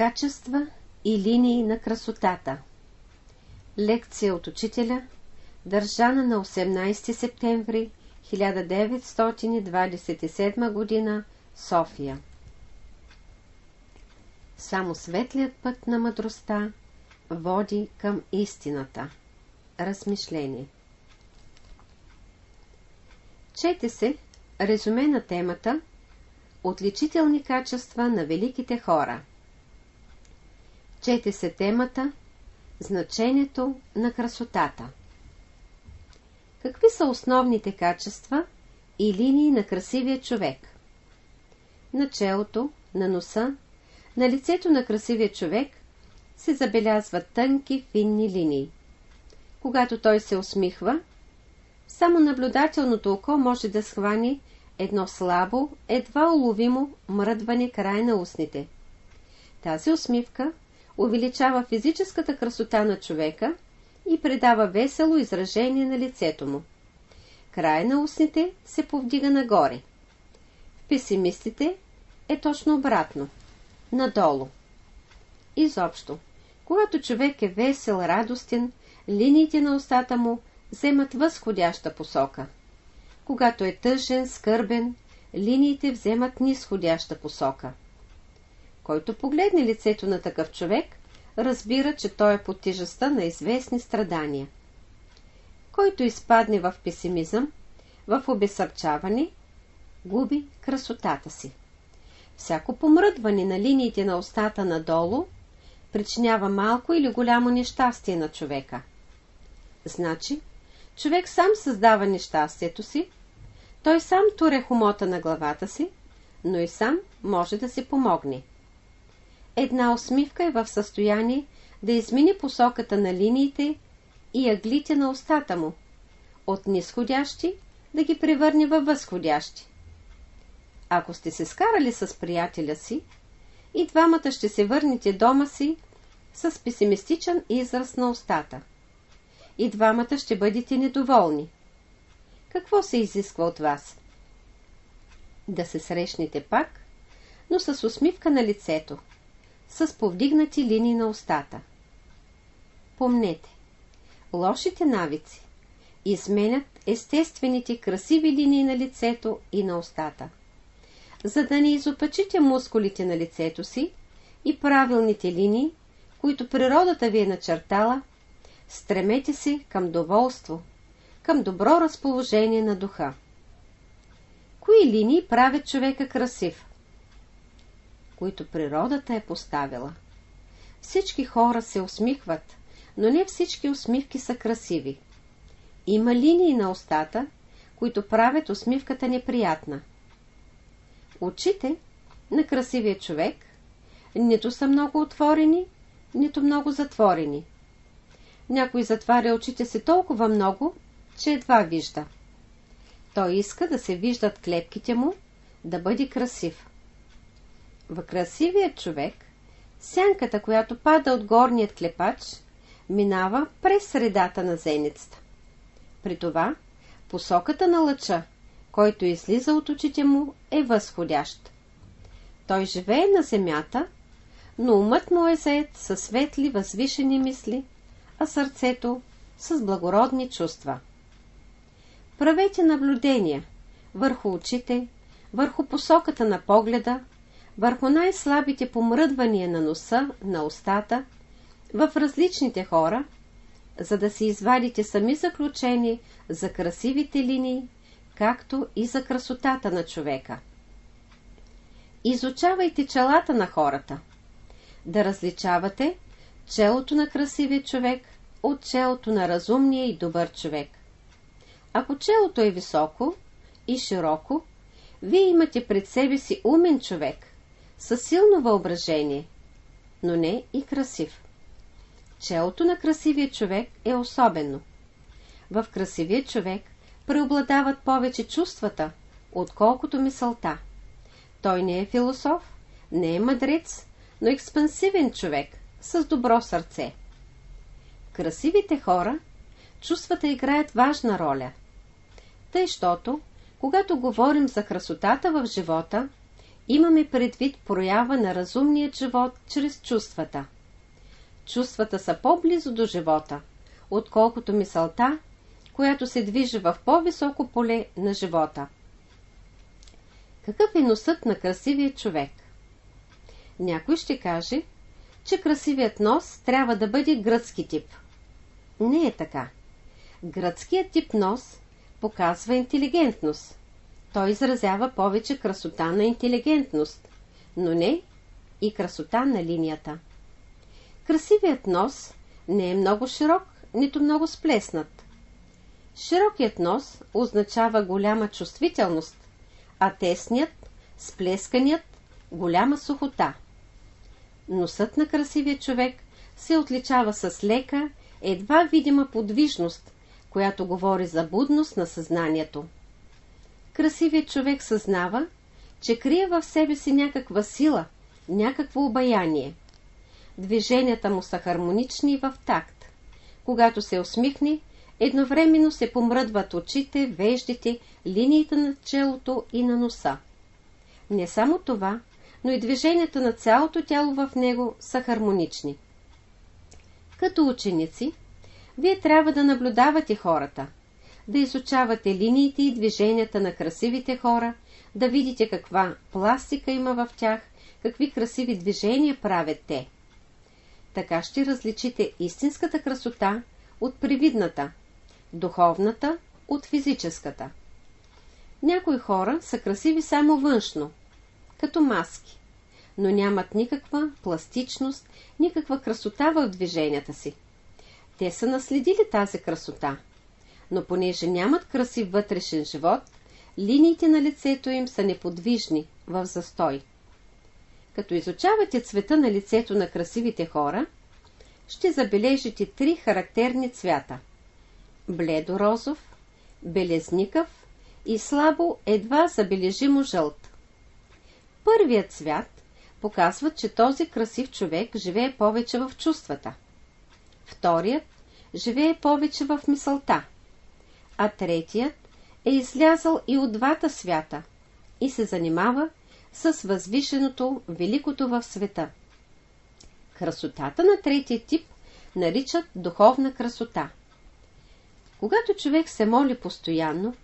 Качества и линии на красотата Лекция от учителя Държана на 18 септември 1927 г. София Само светлият път на мъдростта води към истината. Размишление Чете се резюме на темата Отличителни качества на великите хора. Чете се темата Значението на красотата. Какви са основните качества и линии на красивия човек? На челото, на носа, на лицето на красивия човек се забелязват тънки, финни линии. Когато той се усмихва, само наблюдателното око може да схвани едно слабо, едва уловимо мръдване край на устните. Тази усмивка увеличава физическата красота на човека и придава весело изражение на лицето му. Край на устните се повдига нагоре. В песимистите е точно обратно – надолу. Изобщо, когато човек е весел, радостен, линиите на устата му вземат възходяща посока. Когато е тъжен, скърбен, линиите вземат нисходяща посока. Който погледне лицето на такъв човек, разбира, че той е под тежестта на известни страдания. Който изпадне в песимизъм, в обесърчаване, губи красотата си. Всяко помръдване на линиите на устата надолу причинява малко или голямо нещастие на човека. Значи, човек сам създава нещастието си, той сам туре хумота на главата си, но и сам може да си помогне. Една усмивка е в състояние да измени посоката на линиите и аглите на устата му, от нисходящи да ги превърне във възходящи. Ако сте се скарали с приятеля си, и двамата ще се върнете дома си с песимистичен израз на устата. И двамата ще бъдете недоволни. Какво се изисква от вас? Да се срещнете пак, но с усмивка на лицето, с повдигнати линии на устата. Помнете, лошите навици изменят естествените красиви линии на лицето и на устата. За да не изопачите мускулите на лицето си и правилните линии, които природата ви е начертала, стремете се към доволство, към добро разположение на духа. Кои линии правят човека красив? Които природата е поставила. Всички хора се усмихват, но не всички усмивки са красиви. Има линии на устата, които правят усмивката неприятна. Очите на красивия човек нито са много отворени, нито много затворени. Някой затваря очите си толкова много, че едва вижда. Той иска да се виждат клепките му, да бъде красив. В красивия човек, сянката, която пада от горният клепач, минава през средата на зеницата. При това, посоката на лъча, който излиза от очите му, е възходящ. Той живее на земята, но умът му е заед със светли, възвишени мисли, а сърцето с благородни чувства. Правете наблюдения върху очите, върху посоката на погледа, върху най-слабите помръдвания на носа, на устата, в различните хора, за да си извадите сами заключение за красивите линии, както и за красотата на човека. Изучавайте челата на хората. Да различавате челото на красивия човек от челото на разумния и добър човек. Ако челото е високо и широко, вие имате пред себе си умен човек, със силно въображение, но не и красив. Челото на красивия човек е особено. В красивия човек преобладават повече чувствата, отколкото мисълта. Той не е философ, не е мъдрец, но експансивен човек, с добро сърце. Красивите хора, чувствата играят важна роля. Тъй, щото, когато говорим за красотата в живота, имаме предвид проява на разумният живот чрез чувствата. Чувствата са по-близо до живота, отколкото мисълта, която се движи в по-високо поле на живота. Какъв е носът на красивия човек? Някой ще каже, че красивият нос трябва да бъде гръцки тип. Не е така. Гръцкият тип нос показва интелигентност. Той изразява повече красота на интелигентност, но не и красота на линията. Красивият нос не е много широк, нито много сплеснат. Широкият нос означава голяма чувствителност, а тесният, сплесканият, голяма сухота. Носът на красивия човек се отличава с лека, едва видима подвижност, която говори за будност на съзнанието. Красивият човек съзнава, че крие в себе си някаква сила, някакво обаяние. Движенията му са хармонични в такт. Когато се усмихне, едновременно се помръдват очите, веждите, линиите на челото и на носа. Не само това, но и движенията на цялото тяло в него са хармонични. Като ученици, вие трябва да наблюдавате хората, да изучавате линиите и движенията на красивите хора, да видите каква пластика има в тях, какви красиви движения правят те. Така ще различите истинската красота от привидната, духовната от физическата. Някои хора са красиви само външно, като маски, но нямат никаква пластичност, никаква красота в движенията си. Те са наследили тази красота, но понеже нямат красив вътрешен живот, линиите на лицето им са неподвижни, в застой. Като изучавате цвета на лицето на красивите хора, ще забележите три характерни цвята – бледо-розов, белезникъв и слабо едва забележимо жълт. Първият цвят показва, че този красив човек живее повече в чувствата. Вторият живее повече в мисълта, а третият е излязъл и от двата свята и се занимава с възвишеното, великото в света. Красотата на третия тип наричат духовна красота. Когато човек се моли постоянно,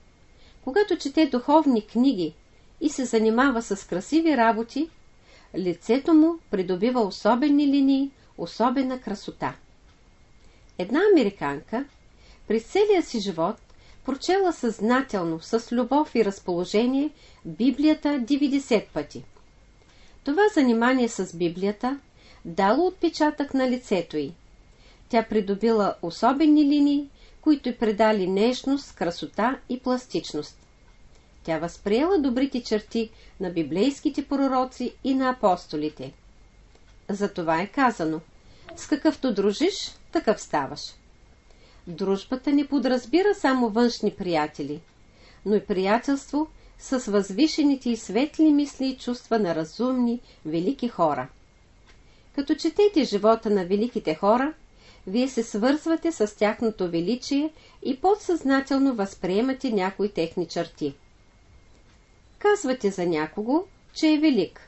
когато чете духовни книги и се занимава с красиви работи, лицето му придобива особени линии, особена красота. Една американка през целия си живот прочела съзнателно, с любов и разположение Библията 90 пъти. Това занимание с Библията дало отпечатък на лицето й. Тя придобила особени линии, които й предали нежност, красота и пластичност. Тя възприела добрите черти на библейските пророци и на апостолите. Затова е казано, с какъвто дружиш, такъв ставаш. Дружбата не подразбира само външни приятели, но и приятелство с възвишените и светли мисли и чувства на разумни, велики хора. Като четете живота на великите хора, вие се свързвате с тяхното величие и подсъзнателно възприемате някои техни черти. Казвате за някого, че е велик.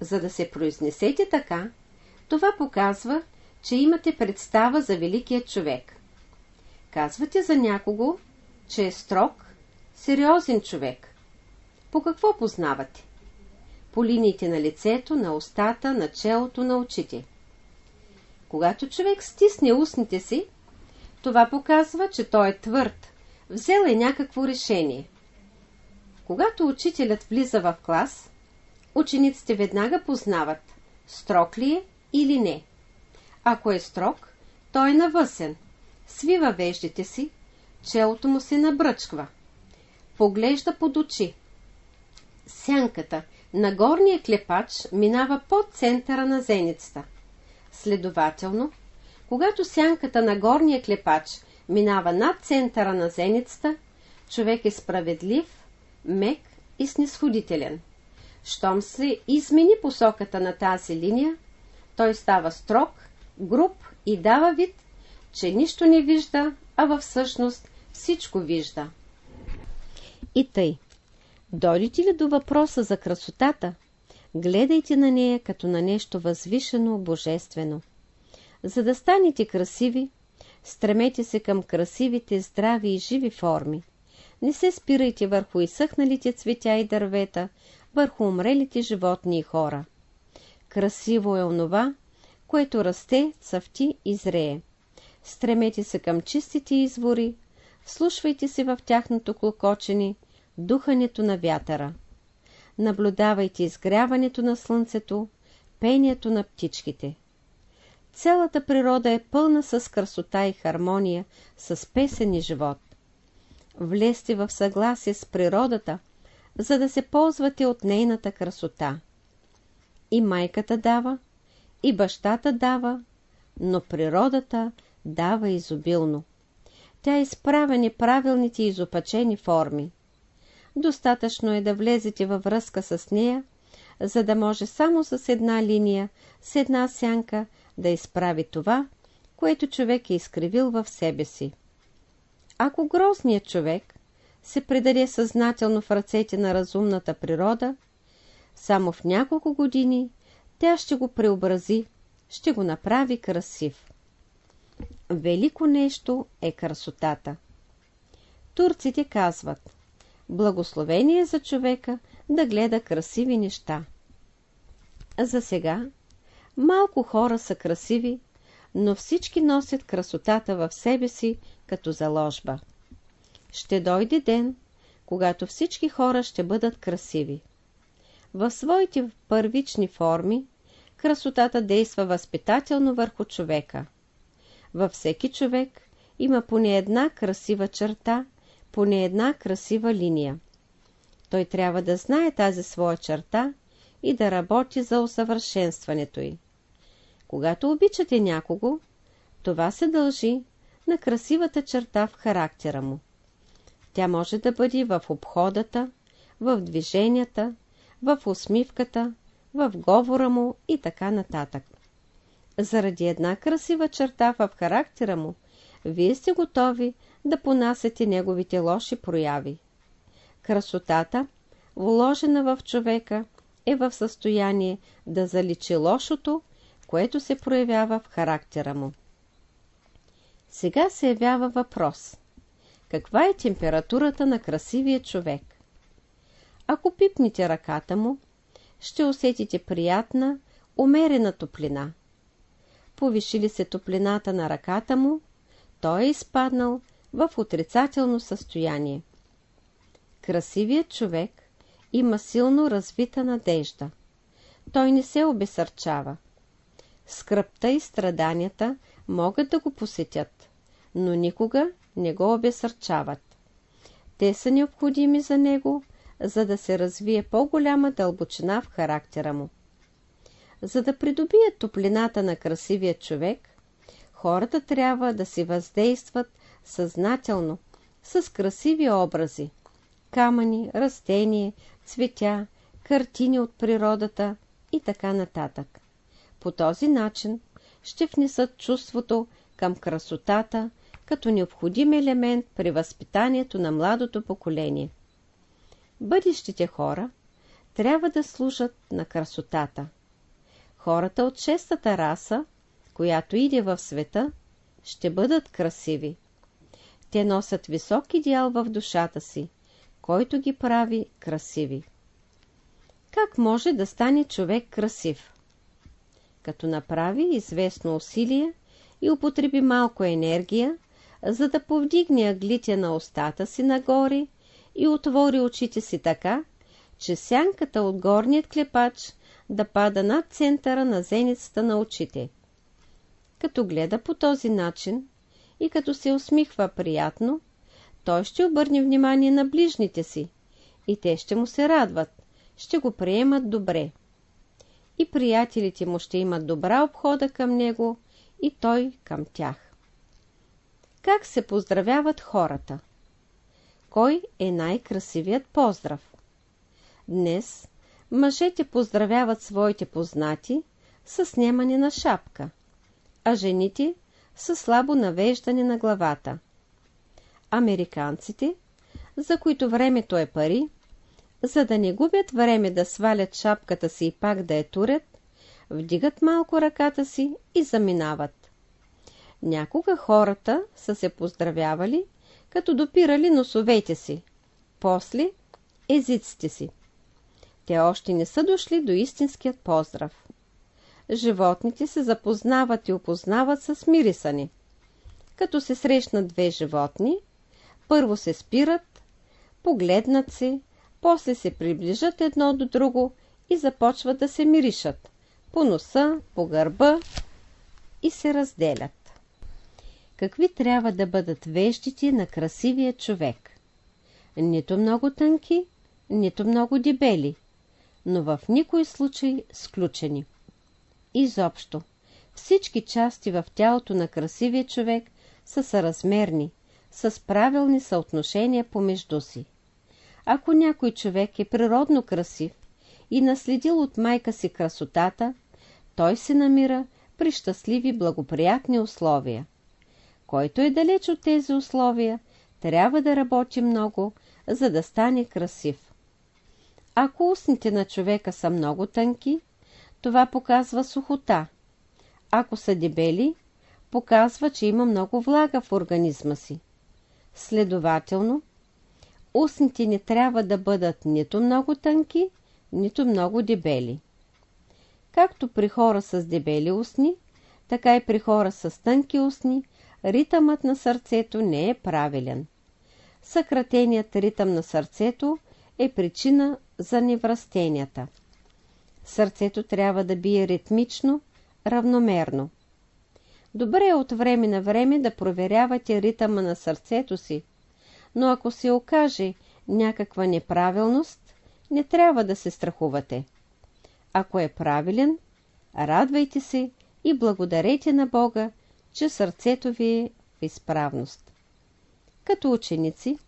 За да се произнесете така, това показва, че имате представа за великия човек. Казвате за някого, че е строг, сериозен човек. По какво познавате? По линиите на лицето, на устата, на челото, на очите. Когато човек стисне устните си, това показва, че той е твърд, взел е някакво решение. Когато учителят влиза в клас, учениците веднага познават, строг ли е или не. Ако е строг, той е навъсен, свива веждите си, челото му се набръчква. Поглежда под очи. Сянката на горния клепач минава под центъра на зеницата. Следователно, когато сянката на горния клепач минава над центъра на зеницата, човек е справедлив, мек и снисходителен. Щом се измени посоката на тази линия, той става строг, груб и дава вид, че нищо не вижда, а във всъщност всичко вижда. И тъй. Дойдете ли до въпроса за красотата, гледайте на нея като на нещо възвишено, божествено. За да станете красиви, стремете се към красивите, здрави и живи форми. Не се спирайте върху изсъхналите цветя и дървета, върху умрелите животни и хора. Красиво е онова, което расте, цъфти и зрее. Стремете се към чистите извори, вслушвайте се в тяхното клокочене, духането на вятъра. Наблюдавайте изгряването на слънцето, пението на птичките. Цялата природа е пълна с красота и хармония, с песен и живот. Влезте в съгласие с природата, за да се ползвате от нейната красота. И майката дава, и бащата дава, но природата дава изобилно. Тя изправя неправилните изопачени форми. Достатъчно е да влезете във връзка с нея, за да може само с една линия, с една сянка да изправи това, което човек е изкривил в себе си. Ако грозният човек се предаде съзнателно в ръцете на разумната природа, само в няколко години тя ще го преобрази, ще го направи красив. Велико нещо е красотата. Турците казват Благословение за човека да гледа красиви неща. За сега малко хора са красиви, но всички носят красотата в себе си като заложба. Ще дойде ден, когато всички хора ще бъдат красиви. В своите първични форми красотата действа възпитателно върху човека. Във всеки човек има поне една красива черта, поне една красива линия. Той трябва да знае тази своя черта и да работи за усъвършенстването й. Когато обичате някого, това се дължи на красивата черта в характера му. Тя може да бъде в обходата, в движенията, в усмивката, в говора му и така нататък. Заради една красива черта в характера му, вие сте готови да понасете неговите лоши прояви. Красотата, вложена в човека, е в състояние да заличи лошото, което се проявява в характера му. Сега се явява въпрос. Каква е температурата на красивия човек? Ако пипнете ръката му, ще усетите приятна, умерена топлина. Повиши ли се топлината на ръката му, той е изпаднал в отрицателно състояние. Красивият човек има силно развита надежда. Той не се обесърчава. Скръпта и страданията могат да го посетят, но никога не го обесърчават. Те са необходими за него, за да се развие по-голяма дълбочина в характера му. За да придобият топлината на красивия човек, хората трябва да си въздействат съзнателно с красиви образи – камъни, растения, цветя, картини от природата и така нататък. По този начин ще внесат чувството към красотата като необходим елемент при възпитанието на младото поколение. Бъдещите хора трябва да служат на красотата. Хората от шестата раса, която иде в света, ще бъдат красиви. Те носят висок идеал в душата си, който ги прави красиви. Как може да стане човек красив? Като направи известно усилие и употреби малко енергия, за да повдигне аглите на устата си нагоре и отвори очите си така, че сянката от горният клепач да пада над центъра на зеницата на очите. Като гледа по този начин и като се усмихва приятно, той ще обърне внимание на ближните си и те ще му се радват, ще го приемат добре. И приятелите му ще имат добра обхода към него и той към тях. Как се поздравяват хората? Кой е най-красивият поздрав? Днес мъжете поздравяват своите познати с снимане на шапка, а жените с слабо навеждане на главата. Американците, за които времето е пари, за да не губят време да свалят шапката си и пак да я турят, вдигат малко ръката си и заминават. Някога хората са се поздравявали, като допирали носовете си, после езиците си. Те още не са дошли до истинският поздрав. Животните се запознават и опознават с мирисани. Като се срещнат две животни, първо се спират, погледнат се, после се приближат едно до друго и започват да се миришат по носа, по гърба и се разделят. Какви трябва да бъдат вещите на красивия човек? Нито много тънки, нито много дебели, но в никой случай сключени. Изобщо, всички части в тялото на красивия човек са съразмерни, с правилни съотношения помежду си. Ако някой човек е природно красив и наследил от майка си красотата, той се намира при щастливи благоприятни условия. Който е далеч от тези условия, трябва да работи много, за да стане красив. Ако устните на човека са много тънки, това показва сухота. Ако са дебели, показва, че има много влага в организма си. Следователно, устните не трябва да бъдат нито много тънки, нито много дебели. Както при хора с дебели устни, така и при хора с тънки устни, ритъмът на сърцето не е правилен. Съкратеният ритъм на сърцето е причина за неврастенията. Сърцето трябва да бие ритмично, равномерно. Добре е от време на време да проверявате ритъма на сърцето си, но ако се окаже някаква неправилност, не трябва да се страхувате. Ако е правилен, радвайте се и благодарете на Бога, че сърцето ви е в изправност. Като ученици,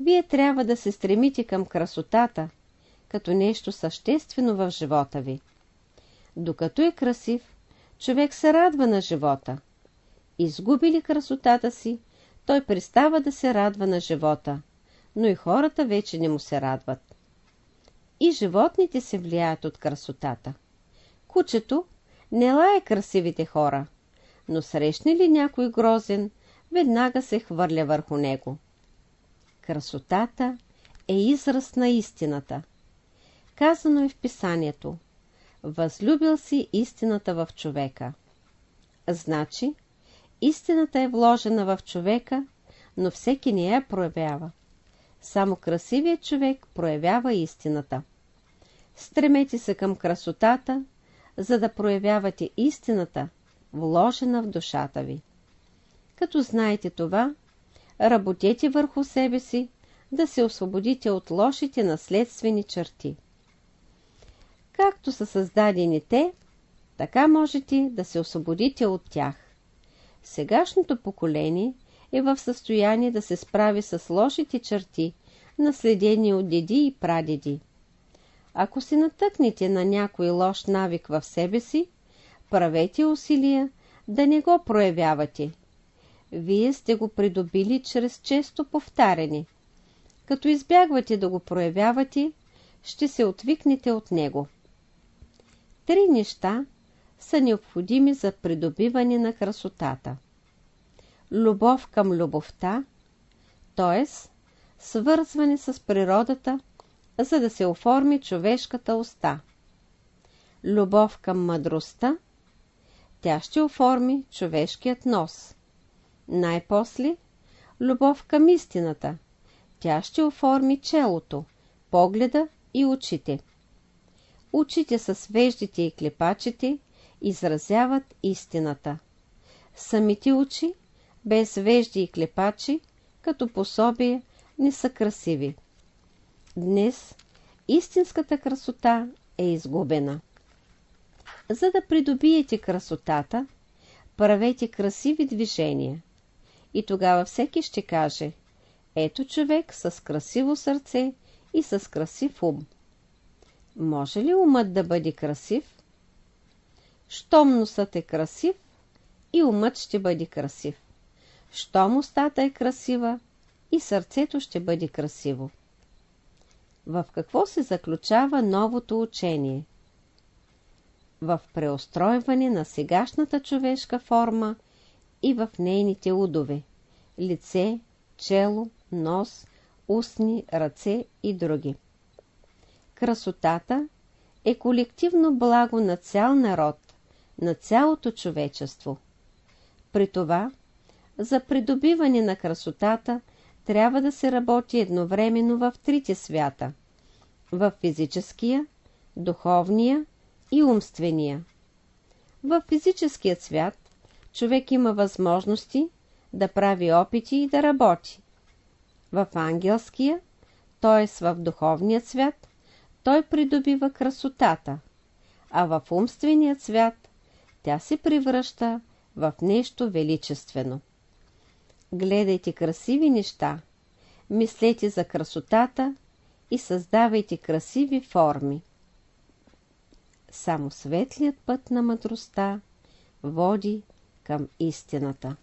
вие трябва да се стремите към красотата, като нещо съществено в живота ви. Докато е красив, човек се радва на живота. Изгуби ли красотата си, той пристава да се радва на живота, но и хората вече не му се радват. И животните се влияят от красотата. Кучето не лае красивите хора, но срещне ли някой грозен, веднага се хвърля върху него. Красотата е израз на истината. Казано е в писанието. Възлюбил си истината в човека. Значи, истината е вложена в човека, но всеки не я проявява. Само красивият човек проявява истината. Стремете се към красотата, за да проявявате истината, вложена в душата ви. Като знаете това, работете върху себе си, да се освободите от лошите наследствени черти. Както са създадени те, така можете да се освободите от тях. Сегашното поколение е в състояние да се справи с лошите черти, наследени от деди и прадеди. Ако се натъкнете на някой лош навик в себе си, правете усилия да не го проявявате. Вие сте го придобили чрез често повтаряне. Като избягвате да го проявявате, ще се отвикнете от него. Три неща са необходими за придобиване на красотата. Любов към любовта, т.е. свързване с природата, за да се оформи човешката уста. Любов към мъдростта, тя ще оформи човешкият нос. Най-после, любов към истината, тя ще оформи челото, погледа и очите. Очите с веждите и клепачите изразяват истината. Самите очи, без вежди и клепачи, като пособие, не са красиви. Днес истинската красота е изгубена. За да придобиете красотата, правете красиви движения. И тогава всеки ще каже, ето човек с красиво сърце и с красив ум. Може ли умът да бъде красив? Щом носът е красив, и умът ще бъде красив. Щом устата е красива, и сърцето ще бъде красиво. В какво се заключава новото учение? В преустройване на сегашната човешка форма и в нейните удове – лице, чело, нос, устни, ръце и други. Красотата е колективно благо на цял народ, на цялото човечество. При това, за придобиване на красотата трябва да се работи едновременно в трите свята – в физическия, духовния и умствения. В физическият свят човек има възможности да прави опити и да работи. В ангелския, т.е. в духовният свят, той придобива красотата, а в умственият свят тя се превръща в нещо величествено. Гледайте красиви неща, мислете за красотата и създавайте красиви форми. Само светлият път на мъдростта води към истината.